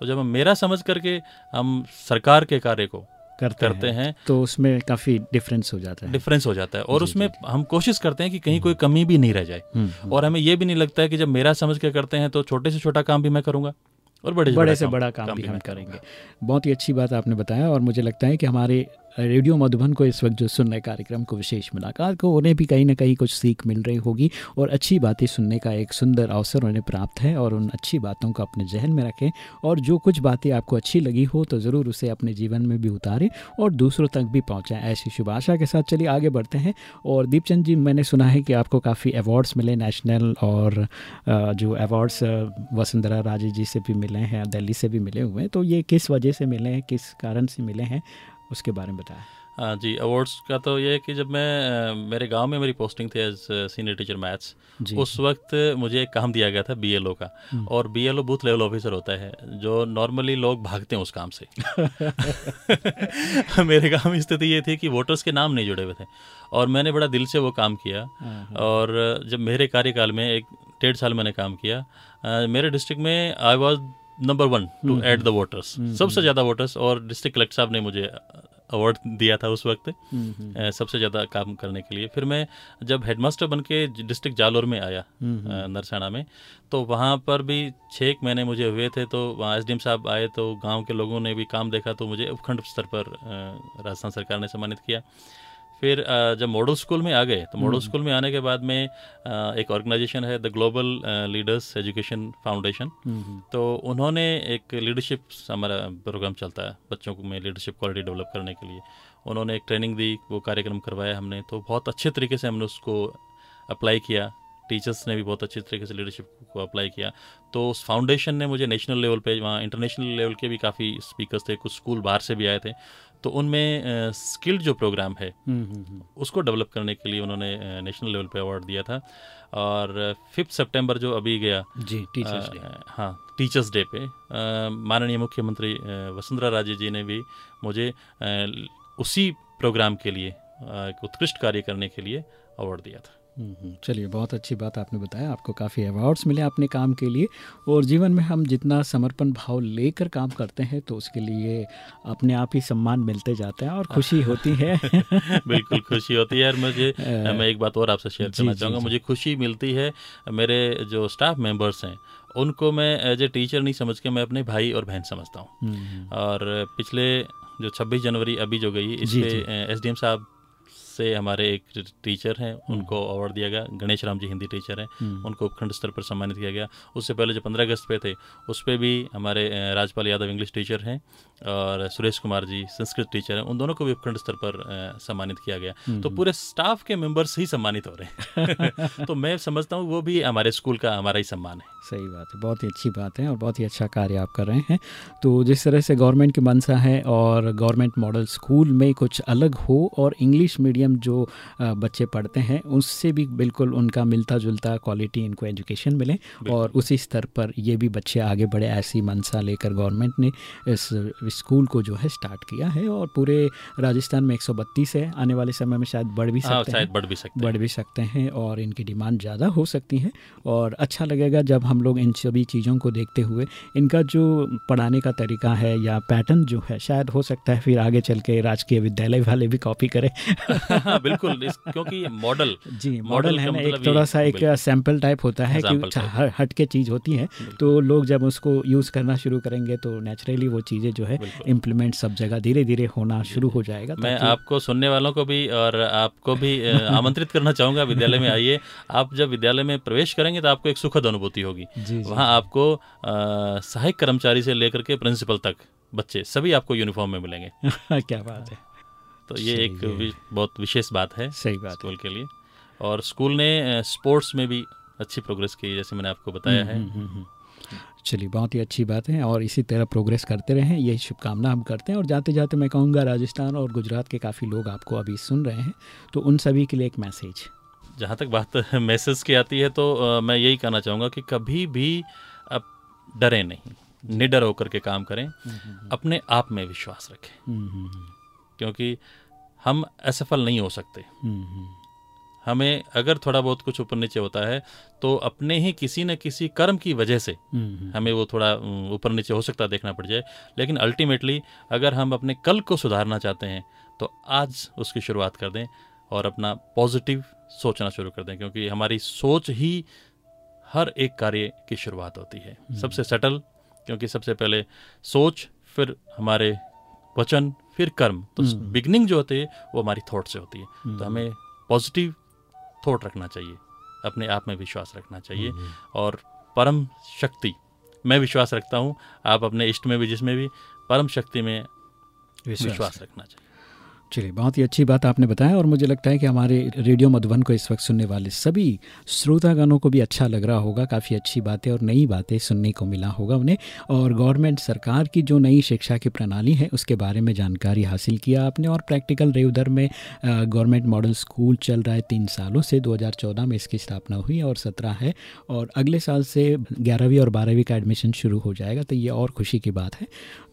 तो जब हम मेरा समझ करके हम सरकार के कार्य को करते, करते हैं हैं तो उसमें काफ़ी डिफरेंस हो जाता है। डिफरेंस हो जाता है। और जी, उसमें हम कोशिश करते हैं कि कहीं कोई कमी भी नहीं रह जाए। हम्म, हम्म। और हमें यह भी नहीं लगता है कि जब मेरा समझ के करते हैं तो छोटे से छोटा काम भी मैं करूँगा और बड़े बड़े से बड़ा काम काम भी हम करेंगे। बहुत ही अच्छी बात आपने बताया और मुझे लगता है कि हमारे रेडियो मधुबन को इस वक्त जो सुन रहे कार्यक्रम को विशेष मुलाकात को, उन्हें भी कहीं ना कहीं कुछ सीख मिल रही होगी और अच्छी बातें सुनने का एक सुंदर अवसर उन्हें प्राप्त है और उन अच्छी बातों को अपने जहन में रखें और जो कुछ बातें आपको अच्छी लगी हो तो ज़रूर उसे अपने जीवन में भी उतारें और दूसरों तक भी पहुँचाएँ। ऐसी शुभ आशा के साथ चलिए आगे बढ़ते हैं और दीपचंद जी, मैंने सुना है कि आपको काफ़ी अवार्ड्स मिले नेशनल और जो अवार्ड्स वसुंधरा राजे जी से भी मिले हैं, दिल्ली से भी मिले हुए हैं। तो ये किस वजह से मिले हैं, किस कारण से मिले हैं? उसके बारे में बताया। हाँ जी अवार्ड्स का तो ये है कि जब मैं मेरे गाँव में मेरी पोस्टिंग थी एज सीनियर टीचर मैथ्स उस वक्त मुझे एक काम दिया गया था बीएलओ का। और बीएलओ बूथ लेवल ऑफिसर होता है जो नॉर्मली लोग भागते हैं उस काम से। मेरे गाँव में स्थिति ये थी कि वोटर्स के नाम नहीं जुड़े हुए थे। और मैंने बड़ा दिल से वो काम किया। और जब मेरे कार्यकाल में एक डेढ़ साल मैंने काम किया मेरे डिस्ट्रिक्ट में I was number one to add the voters सबसे ज़्यादा वोटर्स और डिस्ट्रिक्ट कलेक्टर साहब ने मुझे अवार्ड दिया था उस वक्त। सबसे ज़्यादा काम करने के लिए। फिर मैं जब हेडमास्टर बन के डिस्ट्रिक्ट जालोर में आया नरसाना में तो वहाँ पर भी छः एक महीने मुझे हुए थे तो वहाँ एस साहब आए तो गाँव के लोगों ने भी काम देखा तो मुझे उपखंड स्तर पर राजस्थान सरकार ने सम्मानित किया। फिर जब मॉडल स्कूल में आ गए तो मॉडल स्कूल में आने के बाद में एक ऑर्गेनाइजेशन है the global leaders education foundation. तो उन्होंने एक लीडरशिप हमारा प्रोग्राम चलता है बच्चों को में लीडरशिप क्वालिटी डेवलप करने के लिए। उन्होंने एक ट्रेनिंग दी वो कार्यक्रम करवाया हमने तो बहुत अच्छे तरीके से हमने उसको अप्लाई किया। टीचर्स ने भी बहुत अच्छे तरीके से लीडरशिप को अप्लाई किया। तो उस फाउंडेशन ने मुझे नेशनल लेवल पे वहाँ इंटरनेशनल लेवल के भी काफ़ी स्पीकर्स थे कुछ स्कूल बाहर से भी आए थे। तो उनमें स्किल्ड जो प्रोग्राम है उसको डेवलप करने के लिए उन्होंने नेशनल लेवल पे अवार्ड दिया था। और फिफ्थ सितंबर जो अभी गया जी टीचर्स डे हाँ टीचर्स डे पे माननीय मुख्यमंत्री वसुंधरा राजे जी ने भी मुझे अ, उसी प्रोग्राम के लिए एक उत्कृष्ट कार्य करने के लिए अवार्ड दिया था। हम्म, हम्म, चलिए बहुत अच्छी बात आपने बताया आपको काफ़ी अवार्ड्स मिले अपने काम के लिए और जीवन में हम जितना समर्पण भाव लेकर काम करते हैं तो उसके लिए अपने आप ही सम्मान मिलते जाते हैं और खुशी होती है। बिल्कुल खुशी होती है और मुझे मैं एक बात और आपसे शेयर करना चाहूँगा मुझे खुशी मिलती है मेरे जो स्टाफ मेंबर्स हैं उनको मैं एज ए टीचर नहीं समझ के मैं अपने भाई और बहन समझता हूँ। हम्म, और पिछले जो 26 जनवरी अभी जो गई इस पे। एस साहब से हमारे एक टीचर हैं उनको अवार्ड दिया गया। गणेश राम जी हिंदी टीचर हैं हम्म। उनको उपखंड स्तर पर सम्मानित किया गया। उससे पहले जो पंद्रह अगस्त पे थे उस पर भी हमारे राजपाल यादव इंग्लिश टीचर हैं और सुरेश कुमार जी संस्कृत टीचर हैं। उन दोनों को भी उपखंड स्तर पर सम्मानित किया गया। हम्म, तो पूरे स्टाफ के मेंबर्स ही सम्मानित हो रहे हैं। तो मैं समझता हूँ वो भी हमारे स्कूल का हमारा ही सम्मान है। सही बात है बहुत ही अच्छी बात है और बहुत ही अच्छा कार्य आप कर रहे हैं। तो जिस तरह से गवर्नमेंट की मंशा है और गवर्नमेंट मॉडल स्कूल में कुछ अलग हो और इंग्लिश मीडियम जो बच्चे पढ़ते हैं उससे भी बिल्कुल उनका मिलता जुलता क्वालिटी इनको एजुकेशन मिले और उसी स्तर पर ये भी बच्चे आगे बढ़े ऐसी मंशा लेकर गवर्नमेंट ने इस स्कूल को जो है स्टार्ट किया है और पूरे राजस्थान में 132 है। आने वाले समय में शायद बढ़ भी हाँ सकते हैं। बढ़ भी सकते हैं। बढ़ भी सकते हैं और इनकी डिमांड ज़्यादा हो सकती है और अच्छा लगेगा जब हम लोग इन सभी चीज़ों को देखते हुए इनका जो पढ़ाने का तरीका है या पैटर्न जो है शायद हो सकता है फिर आगे चल के राजकीय विद्यालय वाले भी कॉपी करें। हाँ, बिल्कुल इस, क्योंकि मॉडल जी मॉडल है ना मतलब एक थोड़ा सा एक सैंपल टाइप होता है कि हट के चीज़ होती है तो लोग जब उसको यूज़ करना शुरू करेंगे तो नेचुरली वो चीज़ें जो है इम्प्लीमेंट सब जगह धीरे धीरे होना शुरू हो जाएगा मैं आपको सुनने वालों को भी और आपको भी आमंत्रित करना चाहूँगा विद्यालय में आइए। आप जब विद्यालय में प्रवेश करेंगे तो आपको एक सुखद अनुभूति होगी। वहाँ आपको सहायक कर्मचारी से लेकर के प्रिंसिपल तक बच्चे सभी आपको यूनिफॉर्म में मिलेंगे। क्या बात है। तो ये एक वि- बहुत विशेष बात है सही बात है। स्कूल के लिए। और स्कूल ने स्पोर्ट्स में भी अच्छी प्रोग्रेस की जैसे मैंने आपको बताया है। हम्म, हम्म, हम्म। चलिए बहुत ही अच्छी बात है और इसी तरह प्रोग्रेस करते रहें यही शुभकामना हम करते हैं। और जाते जाते मैं कहूँगा राजस्थान और गुजरात के काफ़ी लोग आपको अभी सुन रहे हैं तो उन सभी के लिए एक मैसेज। जहाँ तक बात मैसेज की आती है तो अ, मैं यही कहना चाहूँगा कि कभी भी अब डरें नहीं निडर होकर के काम करें। अपने आप में विश्वास रखें। क्योंकि हम असफल नहीं हो सकते। हमें अगर थोड़ा बहुत कुछ ऊपर नीचे होता है तो अपने ही किसी न किसी कर्म की वजह से हमें वो थोड़ा ऊपर नीचे हो सकता है देखना पड़ जाए। लेकिन अल्टीमेटली अगर हम अपने कल को सुधारना चाहते हैं तो आज उसकी शुरुआत कर दें और अपना पॉजिटिव सोचना शुरू कर दें क्योंकि हमारी सोच ही हर एक कार्य की शुरुआत होती है। सबसे सटल क्योंकि सबसे पहले सोच फिर हमारे वचन फिर कर्म। तो बिगनिंग जो होती है वो हमारी थॉट से होती है। तो हमें पॉजिटिव थॉट रखना चाहिए। अपने आप में विश्वास रखना चाहिए। और परम शक्ति मैं विश्वास रखता हूँ आप अपने इष्ट में भी जिसमें भी परम शक्ति में विश्वास रखना चाहिए। चलिए, बहुत ही अच्छी बात आपने बताया और मुझे लगता है कि हमारे रेडियो मधुबन को इस वक्त सुनने वाले सभी श्रोतागणों को भी अच्छा लग रहा होगा, काफ़ी अच्छी बातें और नई बातें सुनने को मिला होगा उन्हें। और गवर्नमेंट सरकार की जो नई शिक्षा की प्रणाली है, उसके बारे में जानकारी हासिल किया आपने और प्रैक्टिकल रेउदर में गवर्नमेंट मॉडल स्कूल चल रहा है तीन सालों से 2014 में इसकी स्थापना हुई और सत्रह है और अगले साल से ग्यारहवीं और बारहवीं का एडमिशन शुरू हो जाएगा तो ये और खुशी की बात है।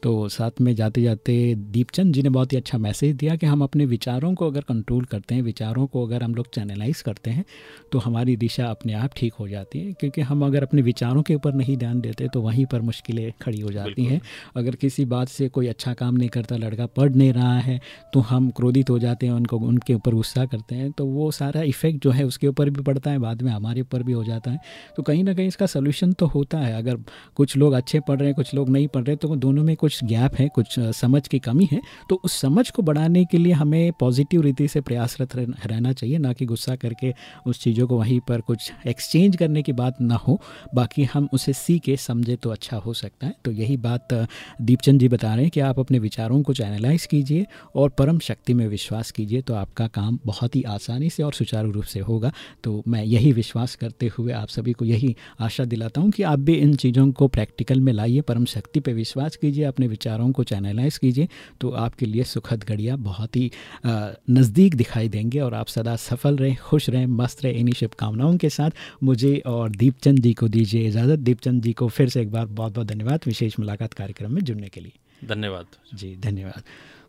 तो साथ में जाते जाते दीपचंद जी ने बहुत ही अच्छा मैसेज दिया कि हम अपने विचारों को अगर कंट्रोल करते हैं विचारों को अगर हम लोग चैनलाइज करते हैं तो हमारी दिशा अपने आप ठीक हो जाती है। क्योंकि हम अगर अपने विचारों के ऊपर नहीं ध्यान देते तो वहीं पर मुश्किलें खड़ी हो जाती हैं। अगर किसी बात से कोई अच्छा काम नहीं करता लड़का पढ़ नहीं रहा है तो हम क्रोधित हो जाते हैं उनको उनके ऊपर गुस्सा करते हैं तो वो सारा इफ़ेक्ट जो है उसके ऊपर भी पड़ता है बाद में हमारे ऊपर भी हो जाता है। तो कहीं ना कहीं इसका सोल्यूशन तो होता है। अगर कुछ लोग अच्छे पढ़ रहे हैं कुछ लोग नहीं पढ़ रहे तो दोनों में कुछ गैप है कुछ समझ की कमी है। तो उस समझ को बढ़ाने के लिए हमें पॉजिटिव रीति से प्रयासरत रहना चाहिए, ना कि गुस्सा करके उस चीज़ों को वहीं पर कुछ एक्सचेंज करने की बात ना हो। बाकी हम उसे सीखे, समझे तो अच्छा हो सकता है। तो यही बात दीपचंद जी बता रहे हैं कि आप अपने विचारों को चैनलाइज कीजिए और परम शक्ति में विश्वास कीजिए तो आपका काम बहुत ही आसानी से और सुचारू रूप से होगा। तो मैं यही विश्वास करते हुए आप सभी को यही आशा दिलाता हूँ कि आप भी इन चीज़ों को प्रैक्टिकल में लाइए, परम शक्ति पर विश्वास कीजिए, अपने विचारों को चैनलाइज कीजिए। तो आपके लिए सुखद घड़िया बहुत ही नज़दीक दिखाई देंगे और आप सदा सफल रहें खुश रहें मस्त रहें इन्हीं शुभकामनाओं के साथ। मुझे और दीपचंद जी को दीजिए इजाज़त। दीपचंद जी को फिर से एक बार बहुत बहुत धन्यवाद। विशेष मुलाकात कार्यक्रम में जुड़ने के लिए। धन्यवाद। जी धन्यवाद।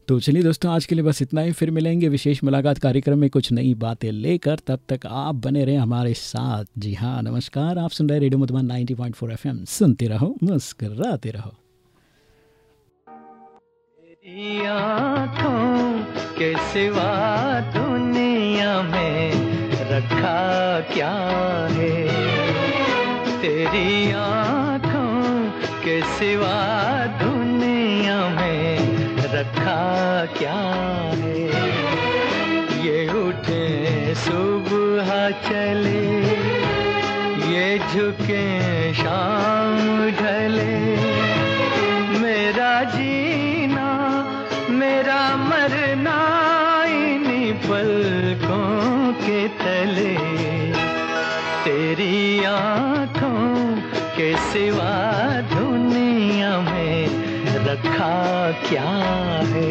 तो चलिए दोस्तों आज के लिए बस इतना ही। फिर मिलेंगे विशेष मुलाकात कार्यक्रम में कुछ नई बातें लेकर। तब तक आप बने रहें हमारे साथ। जी हाँ नमस्कार। आप सुन रहे रेडियो मधुबन 90.4 एफएम। सुनते रहो मुस्कराते रहो। तेरी आँखों के सिवा दुनिया में रखा क्या है? तेरी आँखों के सिवा दुनिया में रखा क्या है? ये उठे सुबह चले, ये झुके शाम ढले। क्या है?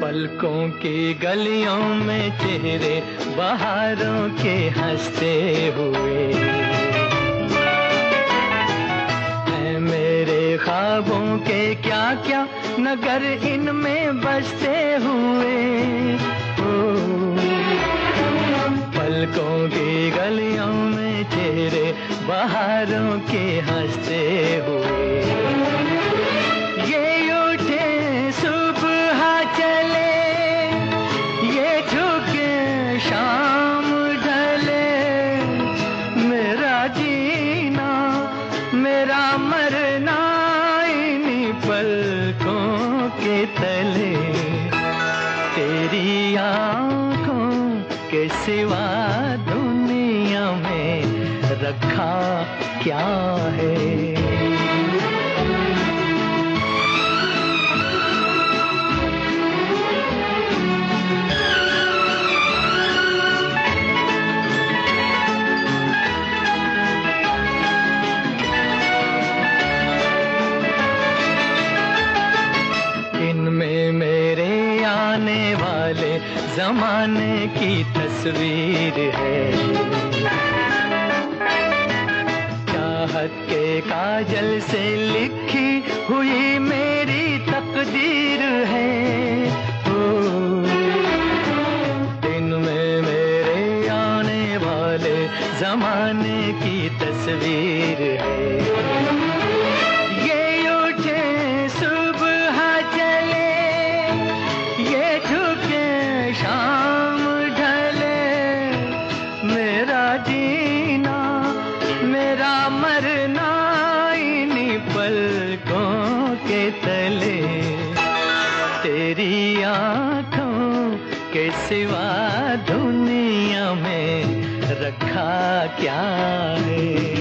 पलकों की गलियों में चेहरे बहारों के हँसते हुए। ख्वाबों के क्या क्या नगर इनमें बसते हुए। पलकों की गलियों में चेहरे बाहरों के हँसते हुए। जमाने की तस्वीर है। चाहत के काजल से लिखी हुई मेरी तकदीर है। ओ, इनमें मेरे आने वाले जमाने की तस्वीर मेरा मरना इन्हीं पलकों के तले। तेरी आँखों के सिवा दुनिया में रखा क्या है?